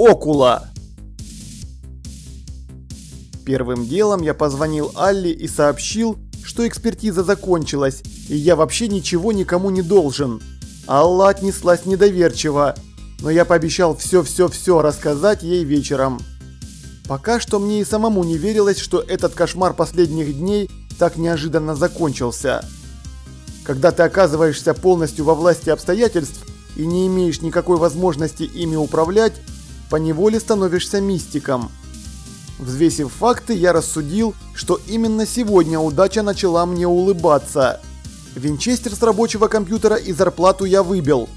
Окула. Первым делом я позвонил Алли и сообщил, что экспертиза закончилась, и я вообще ничего никому не должен. Алла отнеслась недоверчиво, но я пообещал все-все-все рассказать ей вечером. Пока что мне и самому не верилось, что этот кошмар последних дней так неожиданно закончился. Когда ты оказываешься полностью во власти обстоятельств и не имеешь никакой возможности ими управлять, поневоле становишься мистиком. Взвесив факты, я рассудил, что именно сегодня удача начала мне улыбаться. Винчестер с рабочего компьютера и зарплату я выбил.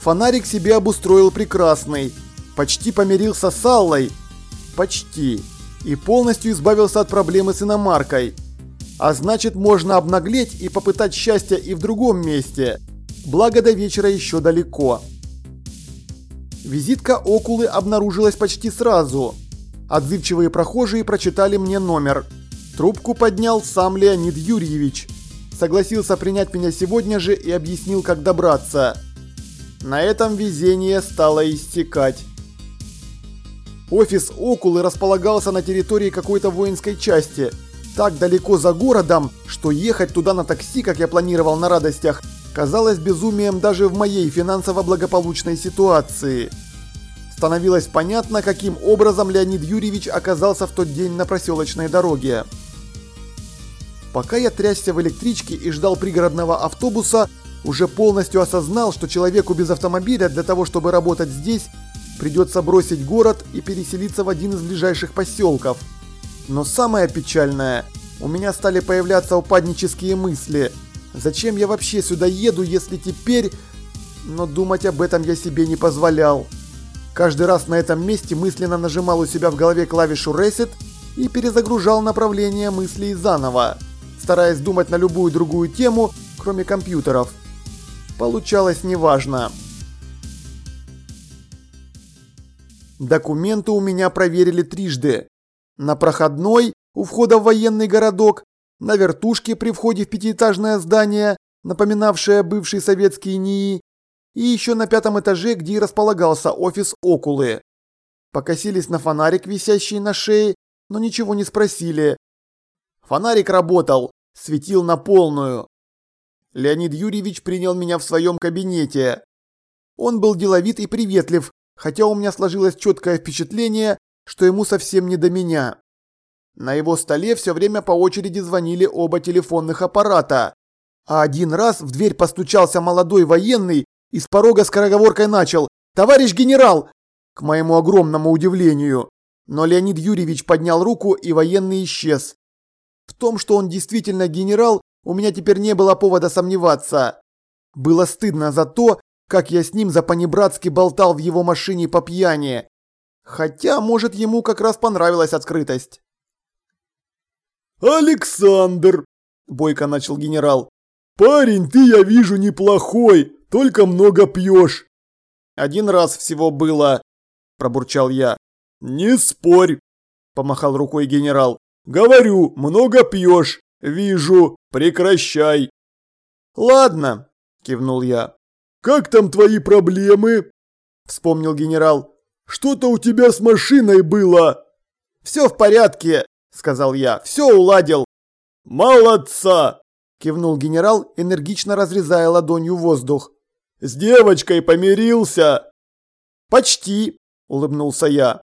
Фонарик себе обустроил прекрасный. Почти помирился с Аллой. Почти. И полностью избавился от проблемы с иномаркой. А значит, можно обнаглеть и попытать счастья и в другом месте. Благо до вечера еще далеко. Визитка Окулы обнаружилась почти сразу. Отзывчивые прохожие прочитали мне номер. Трубку поднял сам Леонид Юрьевич. Согласился принять меня сегодня же и объяснил, как добраться. На этом везение стало истекать. Офис Окулы располагался на территории какой-то воинской части. Так далеко за городом, что ехать туда на такси, как я планировал на радостях, казалось безумием даже в моей финансово благополучной ситуации становилось понятно, каким образом Леонид Юрьевич оказался в тот день на проселочной дороге. Пока я трясся в электричке и ждал пригородного автобуса, уже полностью осознал, что человеку без автомобиля для того, чтобы работать здесь, придется бросить город и переселиться в один из ближайших поселков. Но самое печальное, у меня стали появляться упаднические мысли. Зачем я вообще сюда еду, если теперь... Но думать об этом я себе не позволял. Каждый раз на этом месте мысленно нажимал у себя в голове клавишу Reset и перезагружал направление мыслей заново, стараясь думать на любую другую тему, кроме компьютеров. Получалось неважно. Документы у меня проверили трижды. На проходной, у входа в военный городок, на вертушке при входе в пятиэтажное здание, напоминавшее бывший советский НИИ, и еще на пятом этаже, где и располагался офис Окулы. Покосились на фонарик, висящий на шее, но ничего не спросили. Фонарик работал, светил на полную. Леонид Юрьевич принял меня в своем кабинете. Он был деловит и приветлив, хотя у меня сложилось четкое впечатление, что ему совсем не до меня. На его столе все время по очереди звонили оба телефонных аппарата. А один раз в дверь постучался молодой военный и с порога скороговоркой начал «Товарищ генерал!» К моему огромному удивлению. Но Леонид Юрьевич поднял руку, и военный исчез. В том, что он действительно генерал, у меня теперь не было повода сомневаться. Было стыдно за то, как я с ним за-понебратски болтал в его машине по пьяни. Хотя, может, ему как раз понравилась открытость. «Александр!» – бойко начал генерал. «Парень, ты, я вижу, неплохой, только много пьешь». «Один раз всего было», – пробурчал я. «Не спорь», – помахал рукой генерал. «Говорю, много пьешь. Вижу. Прекращай». «Ладно», – кивнул я. «Как там твои проблемы?» – вспомнил генерал. «Что-то у тебя с машиной было». «Все в порядке», – сказал я. «Все уладил». «Молодца!» – кивнул генерал, энергично разрезая ладонью воздух. С девочкой помирился?» «Почти», – улыбнулся я.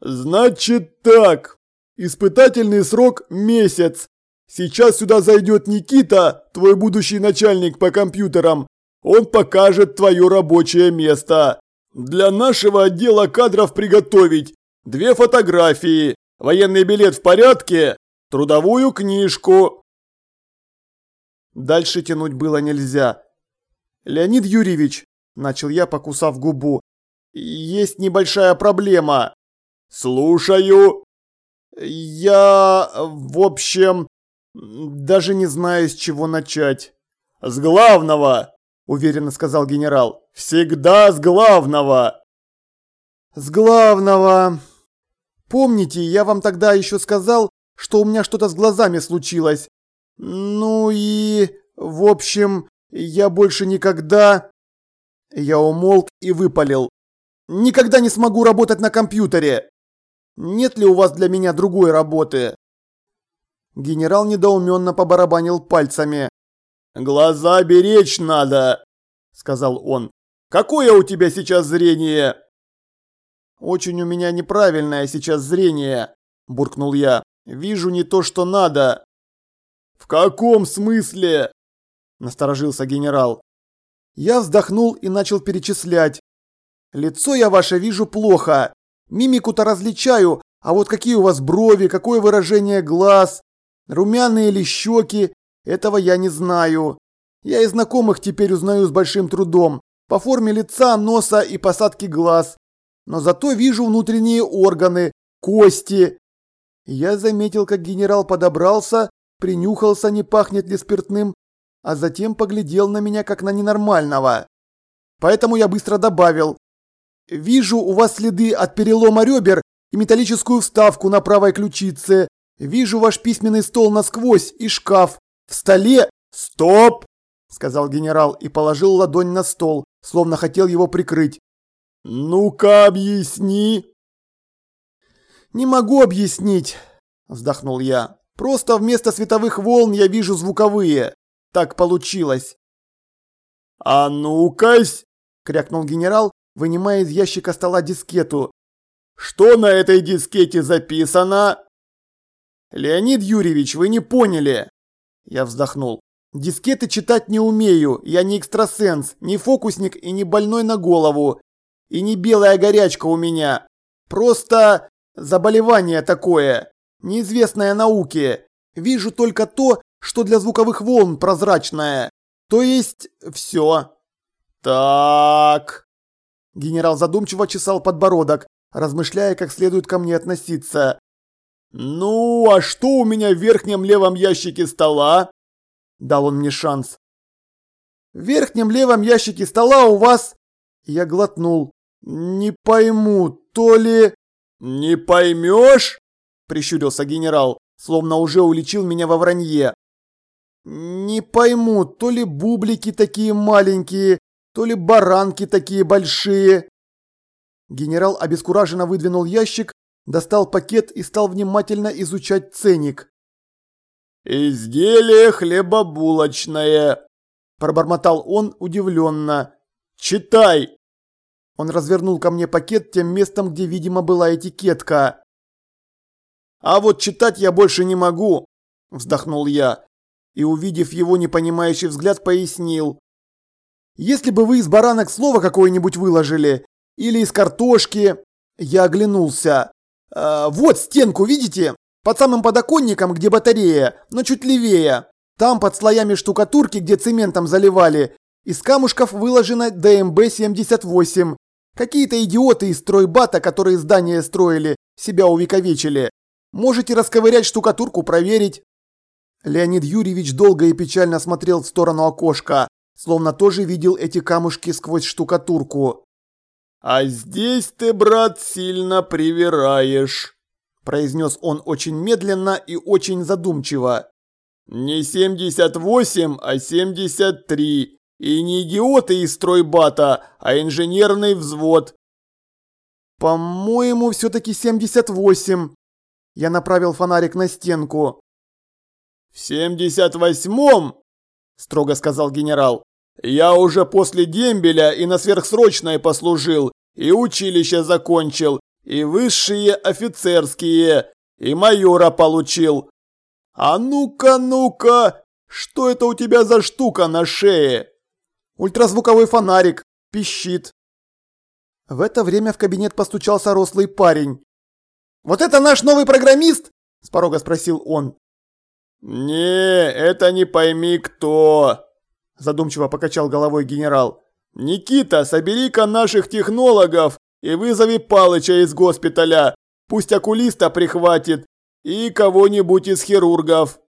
«Значит так. Испытательный срок – месяц. Сейчас сюда зайдет Никита, твой будущий начальник по компьютерам. Он покажет твое рабочее место. Для нашего отдела кадров приготовить две фотографии, военный билет в порядке, трудовую книжку». Дальше тянуть было нельзя. «Леонид Юрьевич», – начал я, покусав губу, – «есть небольшая проблема». «Слушаю». «Я, в общем, даже не знаю, с чего начать». «С главного», – уверенно сказал генерал. «Всегда с главного». «С главного...» Помните, я вам тогда еще сказал, что у меня что-то с глазами случилось? Ну и... В общем, я больше никогда... Я умолк и выпалил. никогда не смогу работать на компьютере. Нет ли у вас для меня другой работы?» Генерал недоуменно побарабанил пальцами. «Глаза беречь надо», — сказал он. «Какое у тебя сейчас зрение?» «Очень у меня неправильное сейчас зрение», – буркнул я. «Вижу не то, что надо». «В каком смысле?» – насторожился генерал. Я вздохнул и начал перечислять. «Лицо я ваше вижу плохо. Мимику-то различаю, а вот какие у вас брови, какое выражение глаз, румяные или щеки, этого я не знаю. Я и знакомых теперь узнаю с большим трудом. По форме лица, носа и посадке глаз но зато вижу внутренние органы, кости. Я заметил, как генерал подобрался, принюхался, не пахнет ли спиртным, а затем поглядел на меня как на ненормального. Поэтому я быстро добавил. Вижу у вас следы от перелома ребер и металлическую вставку на правой ключице. Вижу ваш письменный стол насквозь и шкаф. В столе... Стоп! Сказал генерал и положил ладонь на стол, словно хотел его прикрыть. «Ну-ка, объясни!» «Не могу объяснить», – вздохнул я. «Просто вместо световых волн я вижу звуковые. Так получилось». «А ну-кась!» – крякнул генерал, вынимая из ящика стола дискету. «Что на этой дискете записано?» «Леонид Юрьевич, вы не поняли!» Я вздохнул. «Дискеты читать не умею, я не экстрасенс, не фокусник и не больной на голову. И не белая горячка у меня. Просто заболевание такое, неизвестное науке. Вижу только то, что для звуковых волн прозрачное. То есть все. Так. Генерал задумчиво чесал подбородок, размышляя, как следует ко мне относиться. «Ну, а что у меня в верхнем левом ящике стола?» Дал он мне шанс. «В верхнем левом ящике стола у вас...» Я глотнул. «Не пойму, то ли...» «Не поймешь?» – прищурился генерал, словно уже уличил меня во вранье. «Не пойму, то ли бублики такие маленькие, то ли баранки такие большие». Генерал обескураженно выдвинул ящик, достал пакет и стал внимательно изучать ценник. «Изделие хлебобулочное», – пробормотал он удивленно. «Читай!» Он развернул ко мне пакет тем местом, где, видимо, была этикетка. «А вот читать я больше не могу», – вздохнул я. И, увидев его непонимающий взгляд, пояснил. «Если бы вы из баранок слово какое-нибудь выложили, или из картошки...» Я оглянулся. «Э, «Вот стенку, видите? Под самым подоконником, где батарея, но чуть левее. Там, под слоями штукатурки, где цементом заливали, из камушков выложена ДМБ-78. Какие-то идиоты из стройбата, которые здание строили, себя увековечили. Можете расковырять штукатурку, проверить. Леонид Юрьевич долго и печально смотрел в сторону окошка, словно тоже видел эти камушки сквозь штукатурку. «А здесь ты, брат, сильно привираешь», – произнес он очень медленно и очень задумчиво. «Не 78, а 73. И не идиоты из стройбата, а инженерный взвод. По-моему, все-таки 78. Я направил фонарик на стенку. В 78-м, строго сказал генерал, я уже после дембеля и на сверхсрочной послужил, и училище закончил, и высшие офицерские, и майора получил. А ну-ка, ну-ка, что это у тебя за штука на шее? Ультразвуковой фонарик. Пищит. В это время в кабинет постучался рослый парень. «Вот это наш новый программист?» – с порога спросил он. «Не, это не пойми кто», – задумчиво покачал головой генерал. «Никита, собери-ка наших технологов и вызови Палыча из госпиталя. Пусть окулиста прихватит и кого-нибудь из хирургов».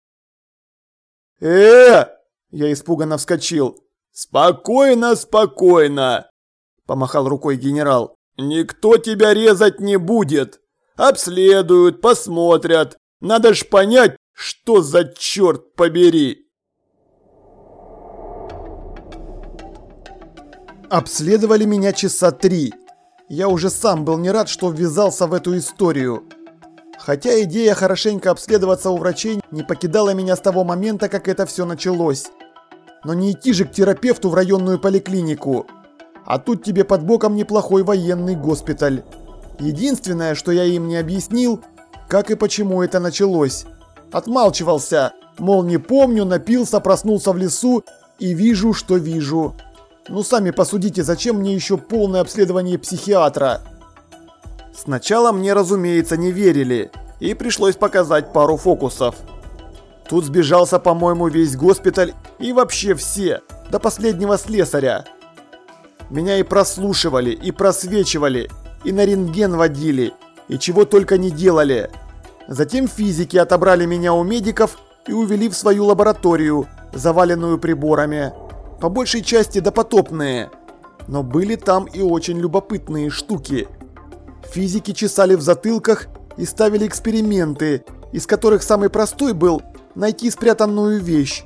«Э!» – я испуганно вскочил. «Спокойно, спокойно!» – помахал рукой генерал. «Никто тебя резать не будет. Обследуют, посмотрят. Надо ж понять, что за черт побери!» Обследовали меня часа три. Я уже сам был не рад, что ввязался в эту историю. Хотя идея хорошенько обследоваться у врачей не покидала меня с того момента, как это все началось. Но не идти же к терапевту в районную поликлинику. А тут тебе под боком неплохой военный госпиталь. Единственное, что я им не объяснил, как и почему это началось. Отмалчивался, мол, не помню, напился, проснулся в лесу и вижу, что вижу. Ну сами посудите, зачем мне еще полное обследование психиатра? Сначала мне, разумеется, не верили, и пришлось показать пару фокусов. Тут сбежался, по-моему, весь госпиталь и вообще все, до последнего слесаря. Меня и прослушивали, и просвечивали, и на рентген водили, и чего только не делали. Затем физики отобрали меня у медиков и увели в свою лабораторию, заваленную приборами. По большей части допотопные. Но были там и очень любопытные штуки. Физики чесали в затылках и ставили эксперименты, из которых самый простой был найти спрятанную вещь.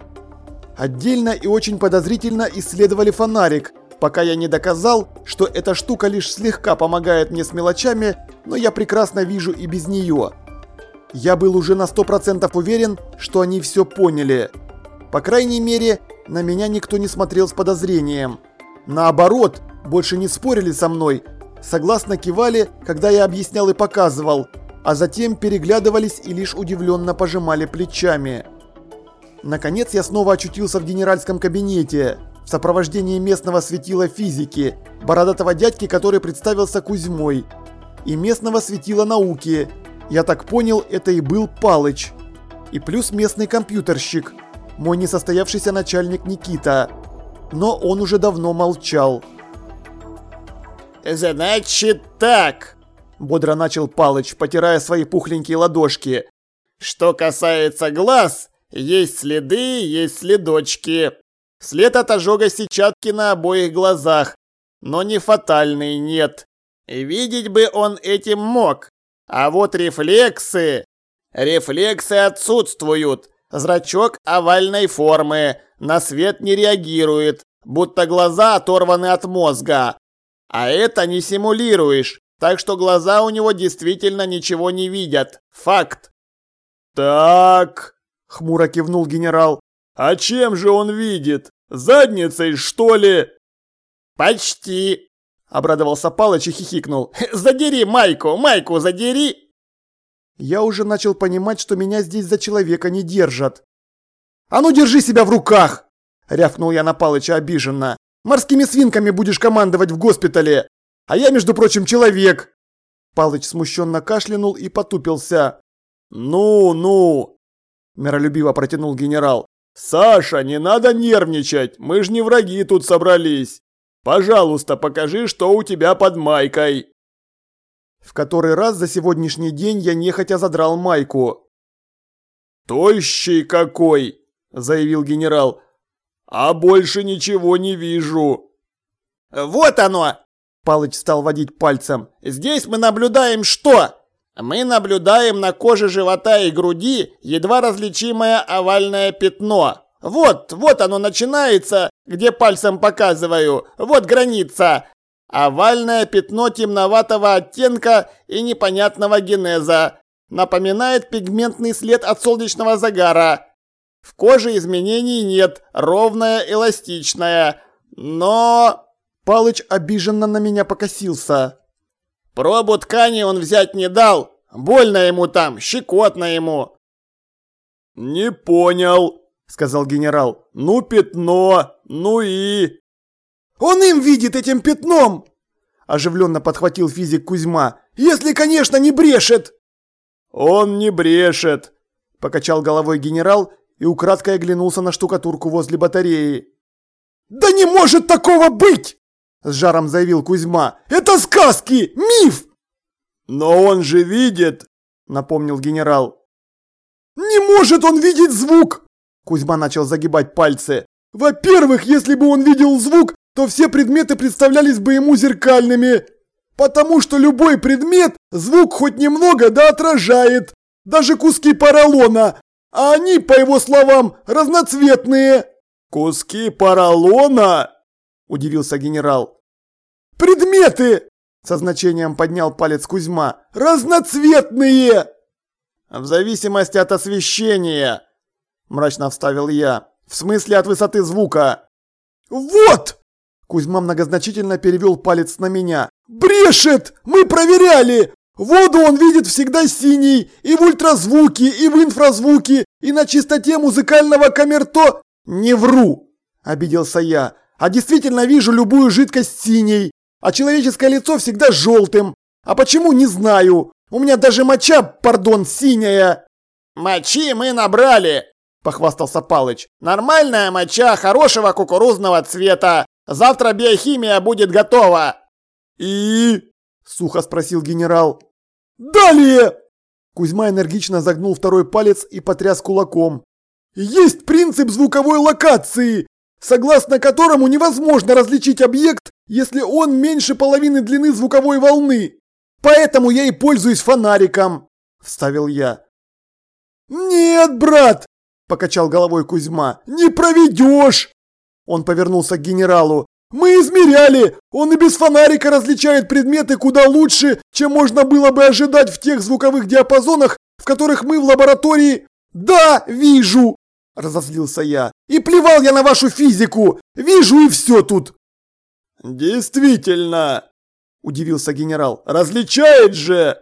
Отдельно и очень подозрительно исследовали фонарик, пока я не доказал, что эта штука лишь слегка помогает мне с мелочами, но я прекрасно вижу и без нее. Я был уже на 100% уверен, что они все поняли. По крайней мере, на меня никто не смотрел с подозрением. Наоборот, больше не спорили со мной, согласно кивали, когда я объяснял и показывал, а затем переглядывались и лишь удивленно пожимали плечами. Наконец я снова очутился в генеральском кабинете, в сопровождении местного светила физики, бородатого дядьки, который представился Кузьмой, и местного светила науки. Я так понял, это и был Палыч. И плюс местный компьютерщик – мой несостоявшийся начальник Никита. Но он уже давно молчал. «Значит так», – бодро начал Палыч, потирая свои пухленькие ладошки. «Что касается глаз, есть следы, есть следочки. След от ожога сетчатки на обоих глазах, но не фатальный, нет. Видеть бы он этим мог. А вот рефлексы... Рефлексы отсутствуют. Зрачок овальной формы, на свет не реагирует, будто глаза оторваны от мозга. А это не симулируешь, так что глаза у него действительно ничего не видят. Факт. Так, хмуро кивнул генерал. А чем же он видит? Задницей, что ли? Почти, обрадовался Палыч и хихикнул. Задери майку, майку задери. Я уже начал понимать, что меня здесь за человека не держат. «А ну держи себя в руках!» – рявкнул я на Палыча обиженно. «Морскими свинками будешь командовать в госпитале! А я, между прочим, человек!» Палыч смущенно кашлянул и потупился. «Ну, ну!» – миролюбиво протянул генерал. «Саша, не надо нервничать, мы ж не враги тут собрались. Пожалуйста, покажи, что у тебя под майкой». В который раз за сегодняшний день я нехотя задрал майку. «Тощий какой!» – заявил генерал. «А больше ничего не вижу». «Вот оно!» – Палыч стал водить пальцем. «Здесь мы наблюдаем что?» Мы наблюдаем на коже живота и груди едва различимое овальное пятно. Вот, вот оно начинается, где пальцем показываю. Вот граница. Овальное пятно темноватого оттенка и непонятного генеза. Напоминает пигментный след от солнечного загара. В коже изменений нет, ровная, эластичная. Но... Палыч обиженно на меня покосился. Пробу ткани он взять не дал. Больно ему там, щекотно ему. «Не понял», — сказал генерал. «Ну, пятно, ну и...» Он им видит этим пятном!» Оживленно подхватил физик Кузьма. «Если, конечно, не брешет!» «Он не брешет!» Покачал головой генерал и украдкой оглянулся на штукатурку возле батареи. «Да не может такого быть!» С жаром заявил Кузьма. «Это сказки! Миф!» «Но он же видит!» Напомнил генерал. «Не может он видеть звук!» Кузьма начал загибать пальцы. «Во-первых, если бы он видел звук, то все предметы представлялись бы ему зеркальными. Потому что любой предмет звук хоть немного да отражает. Даже куски поролона. А они, по его словам, разноцветные. «Куски поролона?» – удивился генерал. «Предметы!» Со значением поднял палец Кузьма. «Разноцветные!» «В зависимости от освещения!» Мрачно вставил я. «В смысле от высоты звука!» «Вот!» Кузьма многозначительно перевел палец на меня. «Брешет! Мы проверяли! Воду он видит всегда синий, и в ультразвуке, и в инфразвуке, и на чистоте музыкального камерто...» «Не вру!» – обиделся я. «А действительно вижу любую жидкость синей, а человеческое лицо всегда желтым. А почему, не знаю. У меня даже моча, пардон, синяя». «Мочи мы набрали!» – похвастался Палыч. «Нормальная моча хорошего кукурузного цвета. Завтра биохимия будет готова!» «И?» – сухо спросил генерал. «Далее!» Кузьма энергично загнул второй палец и потряс кулаком. «Есть принцип звуковой локации, согласно которому невозможно различить объект, если он меньше половины длины звуковой волны. Поэтому я и пользуюсь фонариком», – вставил я. «Нет, брат!» – покачал головой Кузьма. «Не проведешь!» Он повернулся к генералу. «Мы измеряли! Он и без фонарика различает предметы куда лучше, чем можно было бы ожидать в тех звуковых диапазонах, в которых мы в лаборатории...» «Да, вижу!» – разозлился я. «И плевал я на вашу физику! Вижу и все тут!» «Действительно!» – удивился генерал. «Различает же!»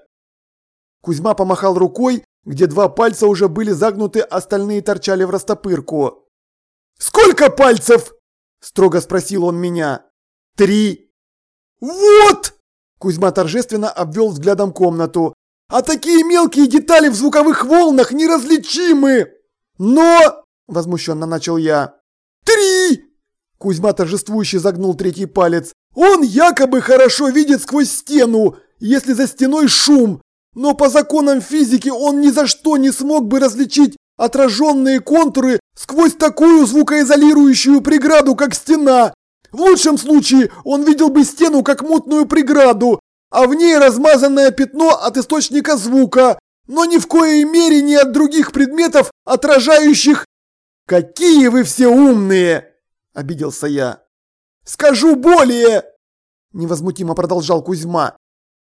Кузьма помахал рукой, где два пальца уже были загнуты, остальные торчали в растопырку. «Сколько пальцев?» – строго спросил он меня. «Три». «Вот!» – Кузьма торжественно обвел взглядом комнату. «А такие мелкие детали в звуковых волнах неразличимы!» «Но...» – возмущенно начал я. «Три!» Кузьма торжествующе загнул третий палец. «Он якобы хорошо видит сквозь стену, если за стеной шум, но по законам физики он ни за что не смог бы различить отраженные контуры сквозь такую звукоизолирующую преграду, как стена. В лучшем случае он видел бы стену как мутную преграду, а в ней размазанное пятно от источника звука, но ни в коей мере не от других предметов, отражающих... «Какие вы все умные!» – обиделся я. «Скажу более!» – невозмутимо продолжал Кузьма.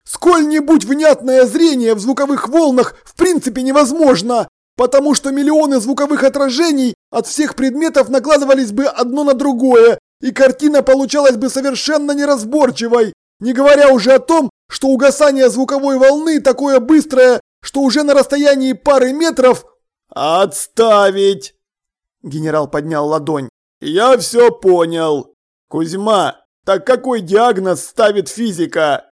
«Сколь-нибудь внятное зрение в звуковых волнах в принципе невозможно, потому что миллионы звуковых отражений от всех предметов накладывались бы одно на другое, и картина получалась бы совершенно неразборчивой, не говоря уже о том, что угасание звуковой волны такое быстрое, что уже на расстоянии пары метров... «Отставить!» Генерал поднял ладонь. «Я все понял. Кузьма, так какой диагноз ставит физика?»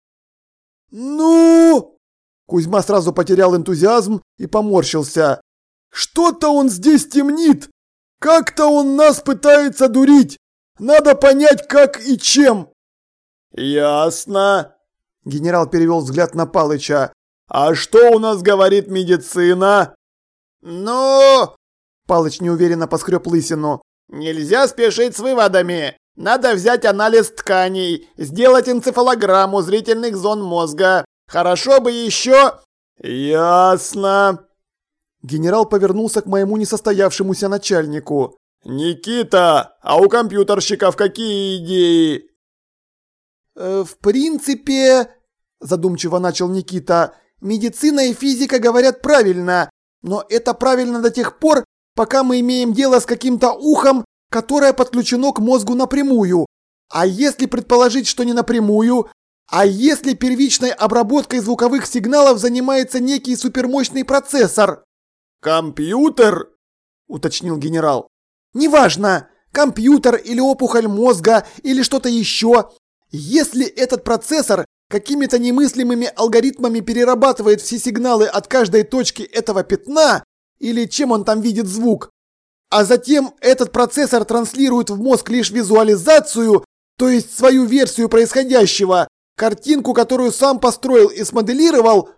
«Ну...» Кузьма сразу потерял энтузиазм и поморщился. Что-то он здесь темнит. Как-то он нас пытается дурить. Надо понять, как и чем. Ясно. Генерал перевел взгляд на Палыча. А что у нас говорит медицина? Ну... Палыч неуверенно поскреб лысину. Нельзя спешить с выводами. Надо взять анализ тканей, сделать энцефалограмму зрительных зон мозга. Хорошо бы еще... Ясно. Генерал повернулся к моему несостоявшемуся начальнику. «Никита, а у компьютерщиков какие идеи?» э, «В принципе...» – задумчиво начал Никита. «Медицина и физика говорят правильно, но это правильно до тех пор, пока мы имеем дело с каким-то ухом, которое подключено к мозгу напрямую. А если предположить, что не напрямую, а если первичной обработкой звуковых сигналов занимается некий супермощный процессор?» «Компьютер?» – уточнил генерал. «Неважно, компьютер или опухоль мозга или что-то еще. Если этот процессор какими-то немыслимыми алгоритмами перерабатывает все сигналы от каждой точки этого пятна, или чем он там видит звук, а затем этот процессор транслирует в мозг лишь визуализацию, то есть свою версию происходящего, картинку, которую сам построил и смоделировал,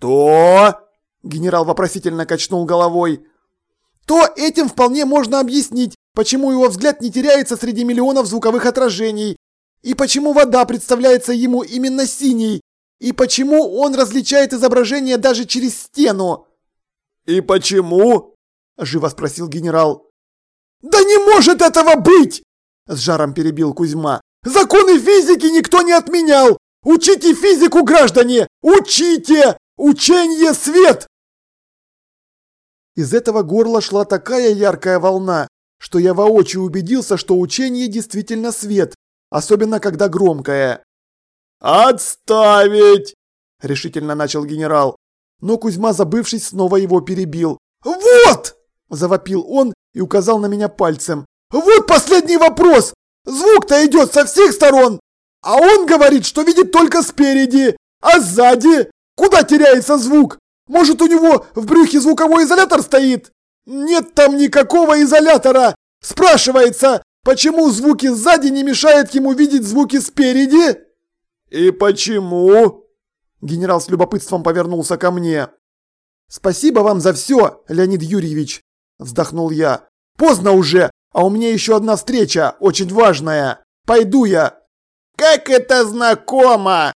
то Генерал вопросительно качнул головой. То этим вполне можно объяснить, почему его взгляд не теряется среди миллионов звуковых отражений, и почему вода представляется ему именно синей, и почему он различает изображение даже через стену. «И почему?» – живо спросил генерал. «Да не может этого быть!» – с жаром перебил Кузьма. «Законы физики никто не отменял! Учите физику, граждане! Учите! Учение свет! Из этого горла шла такая яркая волна, что я воочию убедился, что учение действительно свет, особенно когда громкое. «Отставить!» – решительно начал генерал. Но Кузьма, забывшись, снова его перебил. «Вот!» – завопил он и указал на меня пальцем. «Вот последний вопрос! Звук-то идет со всех сторон, а он говорит, что видит только спереди, а сзади? Куда теряется звук? Может, у него в брюхе звуковой изолятор стоит? Нет там никакого изолятора! Спрашивается, почему звуки сзади не мешают ему видеть звуки спереди?» «И почему?» Генерал с любопытством повернулся ко мне. «Спасибо вам за все, Леонид Юрьевич!» Вздохнул я. «Поздно уже, а у меня еще одна встреча, очень важная. Пойду я!» «Как это знакомо!»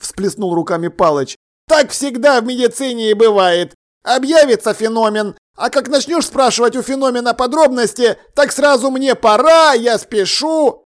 Всплеснул руками Палыч. «Так всегда в медицине и бывает. Объявится феномен, а как начнешь спрашивать у феномена подробности, так сразу мне пора, я спешу!»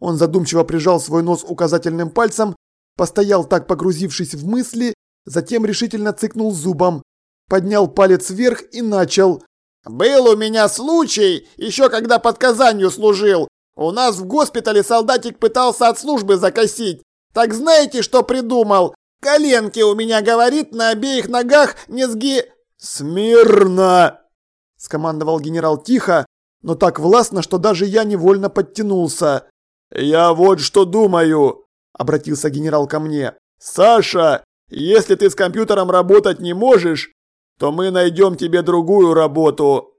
Он задумчиво прижал свой нос указательным пальцем, постоял так погрузившись в мысли, затем решительно цыкнул зубом, поднял палец вверх и начал. «Был у меня случай, еще когда под Казанью служил. У нас в госпитале солдатик пытался от службы закосить. Так знаете, что придумал? Коленки у меня, говорит, на обеих ногах не сги...» «Смирно!» – скомандовал генерал тихо, но так властно, что даже я невольно подтянулся. «Я вот что думаю», – обратился генерал ко мне. «Саша, если ты с компьютером работать не можешь, то мы найдем тебе другую работу».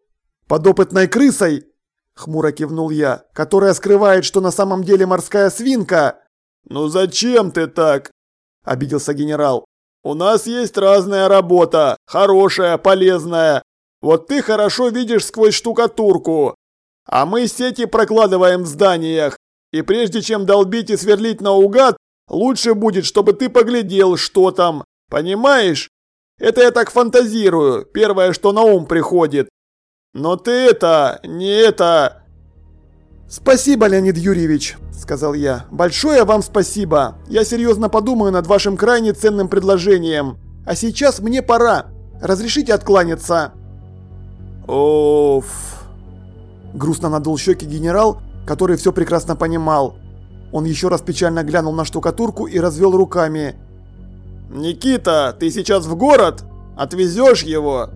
«Подопытной крысой?» – хмуро кивнул я, которая скрывает, что на самом деле морская свинка. «Ну зачем ты так?» – обиделся генерал. «У нас есть разная работа, хорошая, полезная. Вот ты хорошо видишь сквозь штукатурку, а мы сети прокладываем в зданиях. И прежде чем долбить и сверлить наугад, лучше будет, чтобы ты поглядел, что там. Понимаешь? Это я так фантазирую, первое, что на ум приходит. Но ты это, не это... «Спасибо, Леонид Юрьевич», – сказал я. «Большое вам спасибо. Я серьезно подумаю над вашим крайне ценным предложением. А сейчас мне пора. Разрешите откланяться?» «Оф...» Грустно надул щеки генерал, который все прекрасно понимал. Он еще раз печально глянул на штукатурку и развел руками. «Никита, ты сейчас в город? Отвезешь его?»